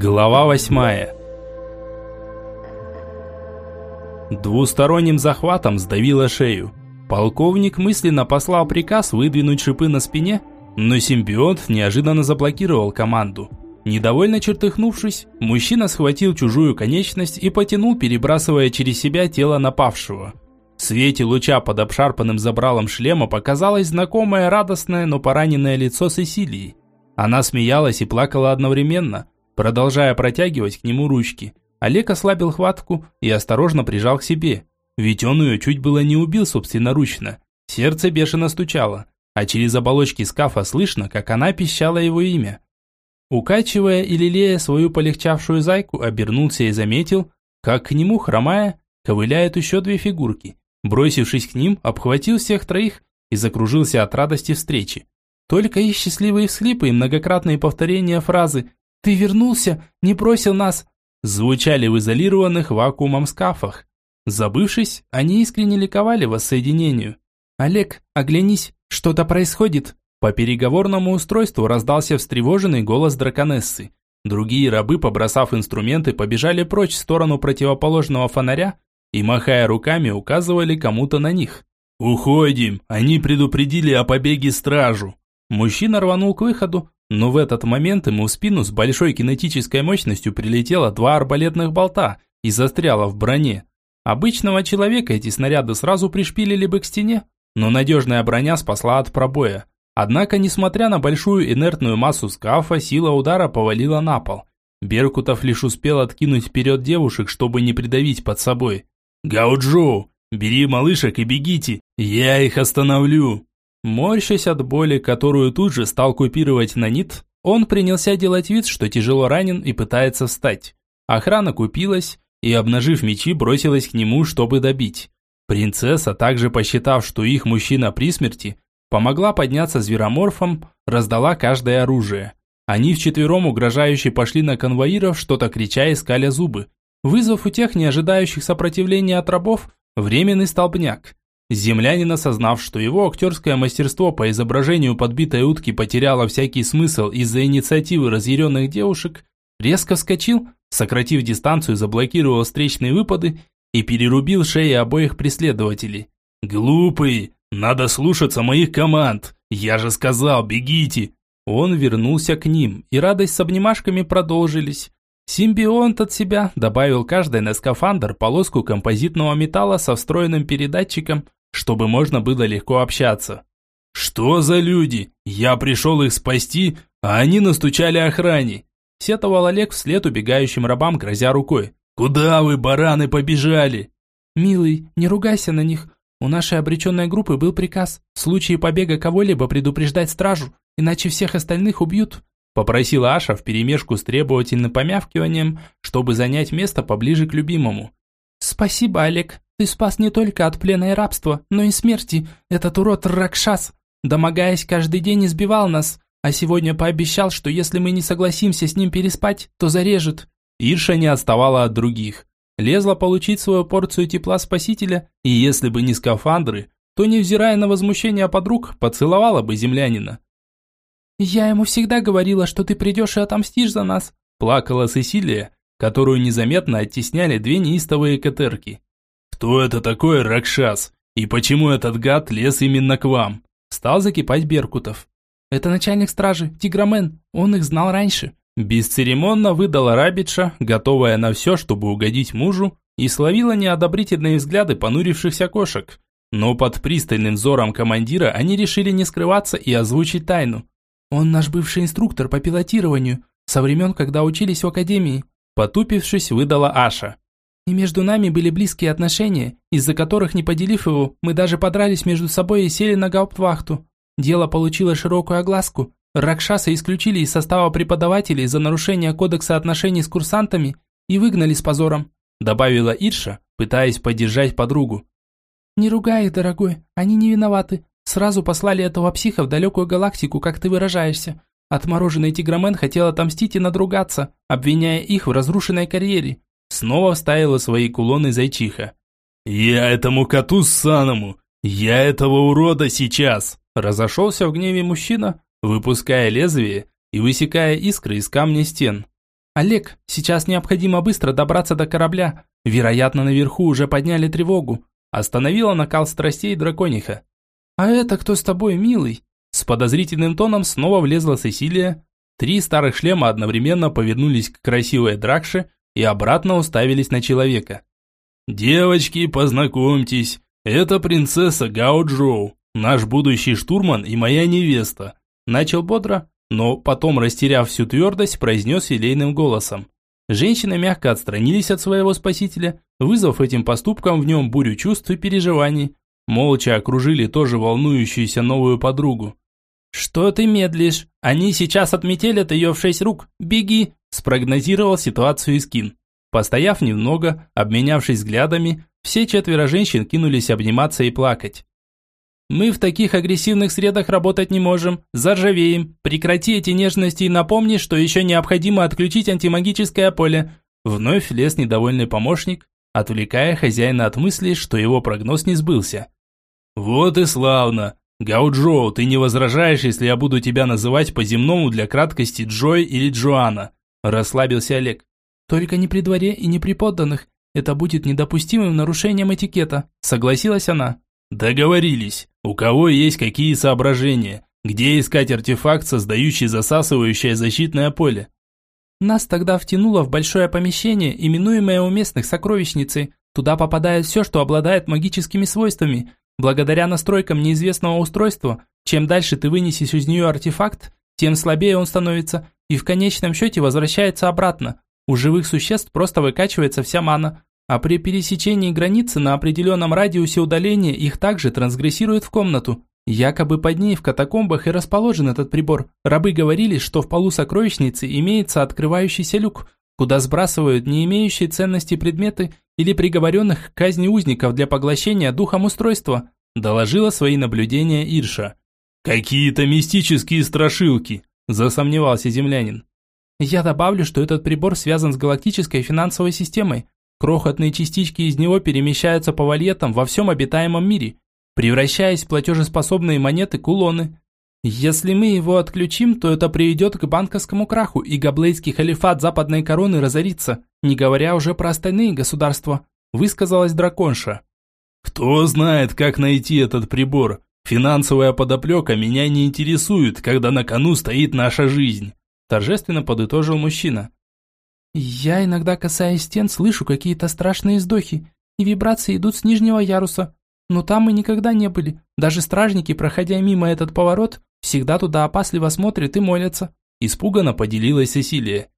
Глава восьмая. Двусторонним захватом сдавило шею. Полковник мысленно послал приказ выдвинуть шипы на спине, но симбионт неожиданно заблокировал команду. Недовольно чертыхнувшись, мужчина схватил чужую конечность и потянул, перебрасывая через себя тело напавшего. В свете луча под обшарпанным забралом шлема показалось знакомое радостное, но пораненное лицо Сесилии. Она смеялась и плакала одновременно – Продолжая протягивать к нему ручки, Олег ослабил хватку и осторожно прижал к себе. Ведь он ее чуть было не убил собственноручно. Сердце бешено стучало, а через оболочки скафа слышно, как она пищала его имя. Укачивая и лелея свою полегчавшую зайку, обернулся и заметил, как к нему, хромая, ковыляют еще две фигурки. Бросившись к ним, обхватил всех троих и закружился от радости встречи. Только их счастливые всхлипы и многократные повторения фразы «Ты вернулся, не бросил нас!» звучали в изолированных вакуумом скафах. Забывшись, они искренне ликовали воссоединению. «Олег, оглянись, что-то происходит!» По переговорному устройству раздался встревоженный голос драконессы. Другие рабы, побросав инструменты, побежали прочь в сторону противоположного фонаря и, махая руками, указывали кому-то на них. «Уходим! Они предупредили о побеге стражу!» Мужчина рванул к выходу, но в этот момент ему в спину с большой кинетической мощностью прилетело два арбалетных болта и застряло в броне. Обычного человека эти снаряды сразу пришпилили бы к стене, но надежная броня спасла от пробоя. Однако, несмотря на большую инертную массу скафа, сила удара повалила на пол. Беркутов лишь успел откинуть вперед девушек, чтобы не придавить под собой. «Гауджоу, бери малышек и бегите, я их остановлю!» Морщась от боли, которую тут же стал купировать на нит, он принялся делать вид, что тяжело ранен и пытается встать. Охрана купилась и, обнажив мечи, бросилась к нему, чтобы добить. Принцесса, также посчитав, что их мужчина при смерти, помогла подняться звероморфом, раздала каждое оружие. Они вчетвером угрожающе пошли на конвоиров, что-то крича и скаля зубы, вызвав у тех, не ожидающих сопротивления от рабов, временный столбняк. Землянин, осознав, что его актерское мастерство по изображению подбитой утки потеряло всякий смысл из-за инициативы разъяренных девушек, резко вскочил, сократив дистанцию, заблокировал встречные выпады и перерубил шеи обоих преследователей. «Глупый! Надо слушаться моих команд! Я же сказал, бегите!» Он вернулся к ним, и радость с обнимашками продолжились. Симбионт от себя добавил каждый на скафандр полоску композитного металла со встроенным передатчиком, чтобы можно было легко общаться. «Что за люди? Я пришел их спасти, а они настучали охране!» Сетовал Олег вслед убегающим рабам, грозя рукой. «Куда вы, бараны, побежали?» «Милый, не ругайся на них. У нашей обреченной группы был приказ в случае побега кого-либо предупреждать стражу, иначе всех остальных убьют», попросила Аша вперемешку с требовательным помявкиванием, чтобы занять место поближе к любимому. «Спасибо, Олег. Ты спас не только от плена и рабства, но и смерти. Этот урод Ракшас, домогаясь каждый день, избивал нас, а сегодня пообещал, что если мы не согласимся с ним переспать, то зарежет». Ирша не отставала от других. Лезла получить свою порцию тепла спасителя, и если бы не скафандры, то, невзирая на возмущение подруг, поцеловала бы землянина. «Я ему всегда говорила, что ты придешь и отомстишь за нас», плакала Сесилия, которую незаметно оттесняли две неистовые катерки. «Кто это такой Ракшас? И почему этот гад лез именно к вам?» Стал закипать Беркутов. «Это начальник стражи, Тиграмен. Он их знал раньше». Бесцеремонно выдала Рабича, готовая на все, чтобы угодить мужу, и словила неодобрительные взгляды понурившихся кошек. Но под пристальным взором командира они решили не скрываться и озвучить тайну. «Он наш бывший инструктор по пилотированию, со времен, когда учились в академии», потупившись, выдала Аша. И между нами были близкие отношения, из-за которых, не поделив его, мы даже подрались между собой и сели на гауптвахту. Дело получило широкую огласку. Ракшаса исключили из состава преподавателей за нарушение кодекса отношений с курсантами и выгнали с позором», добавила Ирша, пытаясь поддержать подругу. «Не ругай их, дорогой, они не виноваты. Сразу послали этого психа в далекую галактику, как ты выражаешься. Отмороженный тигромен хотел отомстить и надругаться, обвиняя их в разрушенной карьере. Снова вставила свои кулоны зайчиха. «Я этому коту ссаному! Я этого урода сейчас!» Разошелся в гневе мужчина, выпуская лезвие и высекая искры из камня стен. «Олег, сейчас необходимо быстро добраться до корабля. Вероятно, наверху уже подняли тревогу». Остановила накал страстей дракониха. «А это кто с тобой, милый?» С подозрительным тоном снова влезла Сесилия. Три старых шлема одновременно повернулись к красивой Дракше и обратно уставились на человека. «Девочки, познакомьтесь, это принцесса Гао Джоу, наш будущий штурман и моя невеста», начал бодро, но потом, растеряв всю твердость, произнес елейным голосом. Женщины мягко отстранились от своего спасителя, вызвав этим поступком в нем бурю чувств и переживаний. Молча окружили тоже волнующуюся новую подругу. «Что ты медлишь? Они сейчас отметелят ее в шесть рук. Беги!» – спрогнозировал ситуацию Искин. Постояв немного, обменявшись взглядами, все четверо женщин кинулись обниматься и плакать. Мы в таких агрессивных средах работать не можем. Заржавеем. Прекрати эти нежности и напомни, что еще необходимо отключить антимагическое поле. Вновь лез недовольный помощник, отвлекая хозяина от мысли, что его прогноз не сбылся. Вот и славно. Гауджоу, ты не возражаешь, если я буду тебя называть по-земному для краткости Джой или Джоанна? Расслабился Олег. Только не при дворе и не при подданных. Это будет недопустимым нарушением этикета, согласилась она. Договорились. У кого есть какие соображения? Где искать артефакт, создающий засасывающее защитное поле? Нас тогда втянуло в большое помещение, именуемое у местных сокровищницей. Туда попадает все, что обладает магическими свойствами. Благодаря настройкам неизвестного устройства, чем дальше ты вынесешь из нее артефакт, тем слабее он становится и в конечном счете возвращается обратно. У живых существ просто выкачивается вся мана, а при пересечении границы на определенном радиусе удаления их также трансгрессируют в комнату. Якобы под ней в катакомбах и расположен этот прибор. Рабы говорили, что в полу сокровищницы имеется открывающийся люк, куда сбрасывают не имеющие ценности предметы или приговоренных к казни узников для поглощения духом устройства, доложила свои наблюдения Ирша. «Какие-то мистические страшилки», – засомневался землянин. «Я добавлю, что этот прибор связан с галактической финансовой системой, Крохотные частички из него перемещаются по вольетам во всем обитаемом мире, превращаясь в платежеспособные монеты-кулоны. Если мы его отключим, то это приведет к банковскому краху, и габлейский халифат западной короны разорится, не говоря уже про остальные государства, высказалась драконша. «Кто знает, как найти этот прибор? Финансовая подоплека меня не интересует, когда на кону стоит наша жизнь», торжественно подытожил мужчина. Я иногда, касаясь стен, слышу какие-то страшные вздохи, и вибрации идут с нижнего яруса. Но там мы никогда не были. Даже стражники, проходя мимо этот поворот, всегда туда опасливо смотрят и молятся. Испуганно поделилась Сесилия.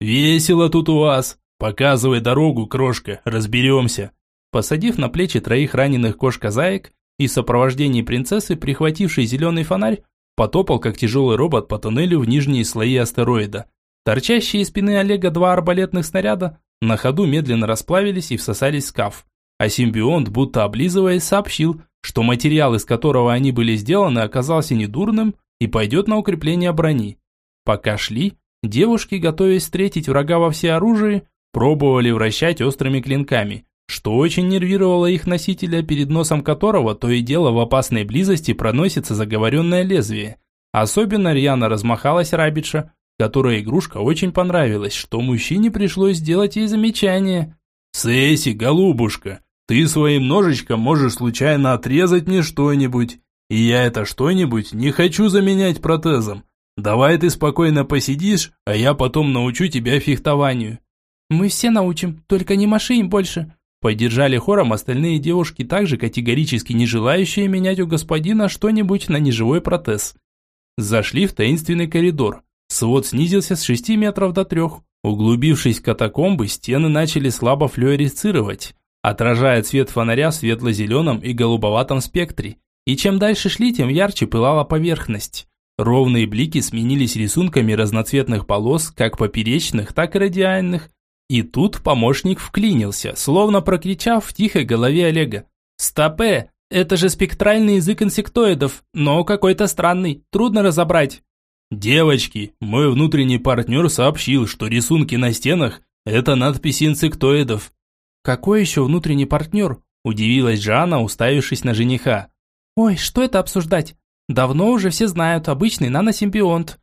«Весело тут у вас. Показывай дорогу, крошка, разберемся». Посадив на плечи троих раненых кошка-заек и в сопровождении принцессы, прихватившей зеленый фонарь, потопал как тяжелый робот по тоннелю в нижние слои астероида. Торчащие из спины Олега два арбалетных снаряда на ходу медленно расплавились и всосались в скаф. А симбионт, будто облизываясь, сообщил, что материал, из которого они были сделаны, оказался недурным и пойдет на укрепление брони. Пока шли, девушки, готовясь встретить врага во всеоружии, пробовали вращать острыми клинками, что очень нервировало их носителя, перед носом которого то и дело в опасной близости проносится заговоренное лезвие. Особенно рьяно размахалась Рабиша, которой игрушка очень понравилась, что мужчине пришлось сделать ей замечание. «Сесси, голубушка, ты своим ножичком можешь случайно отрезать мне что-нибудь, и я это что-нибудь не хочу заменять протезом. Давай ты спокойно посидишь, а я потом научу тебя фехтованию». «Мы все научим, только не маши им больше», Поддержали хором остальные девушки, также категорически не желающие менять у господина что-нибудь на неживой протез. Зашли в таинственный коридор, Свод снизился с 6 метров до 3. Углубившись в катакомбы, стены начали слабо флюоресцировать, отражая цвет фонаря в светло-зеленом и голубоватом спектре. И чем дальше шли, тем ярче пылала поверхность. Ровные блики сменились рисунками разноцветных полос, как поперечных, так и радиальных. И тут помощник вклинился, словно прокричав в тихой голове Олега. «Стопе! Это же спектральный язык инсектоидов, но какой-то странный, трудно разобрать». «Девочки, мой внутренний партнер сообщил, что рисунки на стенах – это надписи инсектоидов». «Какой еще внутренний партнер?» – удивилась Жанна, уставившись на жениха. «Ой, что это обсуждать? Давно уже все знают, обычный наносимбионт».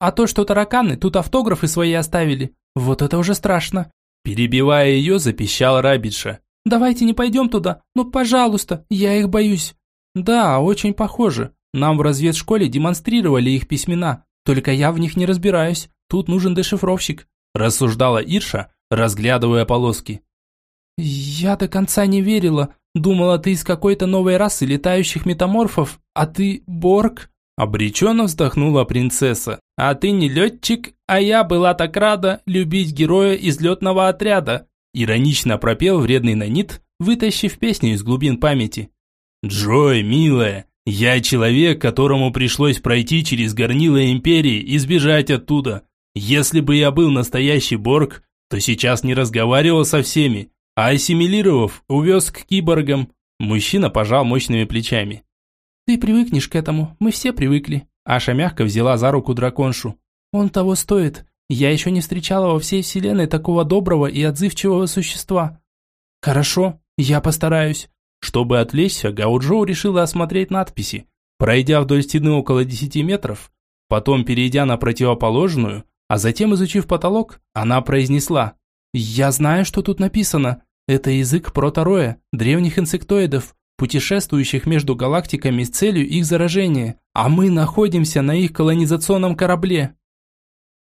А то, что тараканы тут автографы свои оставили, вот это уже страшно. Перебивая ее, запищал Рабиша. Давайте не пойдем туда, ну пожалуйста, я их боюсь. Да, очень похоже. Нам в разведшколе демонстрировали их письмена, только я в них не разбираюсь. Тут нужен дешифровщик, рассуждала Ирша, разглядывая полоски. Я до конца не верила. Думала, ты из какой-то новой расы летающих метаморфов, а ты Борг. Обреченно вздохнула принцесса. «А ты не летчик, а я была так рада любить героя из летного отряда!» Иронично пропел вредный Нанит, вытащив песню из глубин памяти. «Джой, милая, я человек, которому пришлось пройти через горнило Империи и сбежать оттуда. Если бы я был настоящий Борг, то сейчас не разговаривал со всеми, а ассимилировав, увез к киборгам». Мужчина пожал мощными плечами. «Ты привыкнешь к этому, мы все привыкли». Аша мягко взяла за руку драконшу. «Он того стоит. Я еще не встречала во всей вселенной такого доброго и отзывчивого существа». «Хорошо, я постараюсь». Чтобы отвлечься, Гауджоу решила осмотреть надписи. Пройдя вдоль стены около 10 метров, потом перейдя на противоположную, а затем изучив потолок, она произнесла «Я знаю, что тут написано. Это язык протороя, древних инсектоидов путешествующих между галактиками с целью их заражения, а мы находимся на их колонизационном корабле.